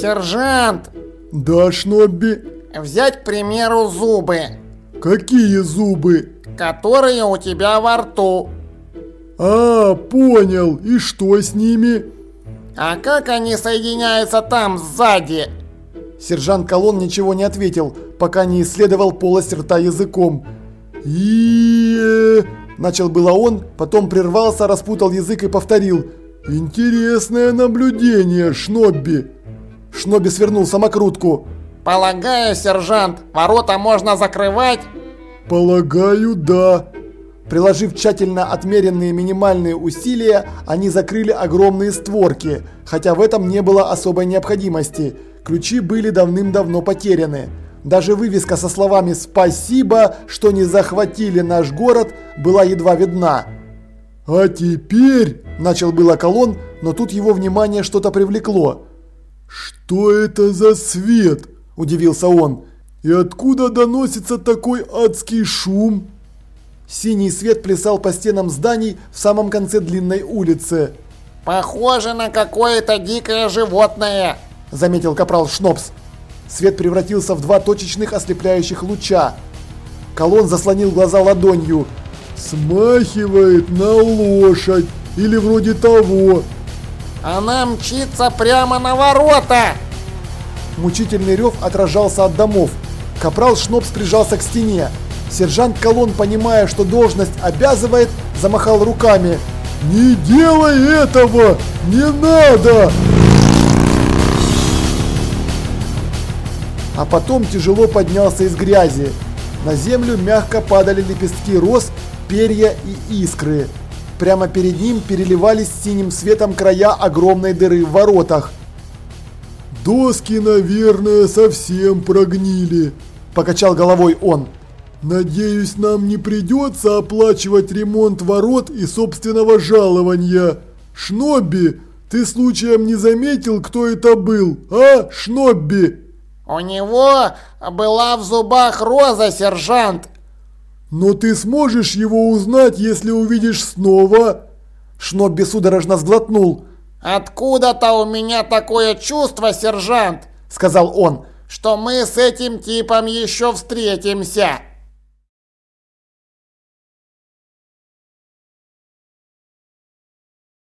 Сержант, Да, Шнобби. взять, к примеру, зубы, Какие зубы? которые у тебя во рту. А, понял. И что с ними? А как они соединяются там сзади? Сержант Колон ничего не ответил, пока не исследовал полость рта языком. И Начал было он, потом прервался, распутал язык и повторил. Интересное наблюдение, Шнобби. Шноби свернул самокрутку. Полагаю, сержант, ворота можно закрывать? Полагаю, да. Приложив тщательно отмеренные минимальные усилия, они закрыли огромные створки, хотя в этом не было особой необходимости. Ключи были давным-давно потеряны. Даже вывеска со словами «Спасибо, что не захватили наш город» была едва видна. А теперь, Начал было колонн, но тут его внимание что-то привлекло. Что это за свет? Удивился он. И откуда доносится такой адский шум? Синий свет плясал по стенам зданий в самом конце длинной улицы. Похоже на какое-то дикое животное. заметил капрал Шнопс. Свет превратился в два точечных ослепляющих луча. Колон заслонил глаза ладонью. Смахивает на лошадь. Или вроде того. Она мчится прямо на ворота. Мучительный рев отражался от домов. Капрал Шнопс прижался к стене. Сержант Колон, понимая, что должность обязывает, замахал руками. Не делай этого! Не надо! А потом тяжело поднялся из грязи. На землю мягко падали лепестки роз, перья и искры. Прямо перед ним переливались синим светом края огромной дыры в воротах. Доски, наверное, совсем прогнили. Покачал головой он. Надеюсь, нам не придется оплачивать ремонт ворот и собственного жалования. Шнобби, ты случаем не заметил, кто это был, а, Шнобби? У него была в зубах роза, сержант. Но ты сможешь его узнать, если увидишь снова? Шнобби судорожно сглотнул. Откуда-то у меня такое чувство, сержант, Сказал он. что мы с этим типом еще встретимся.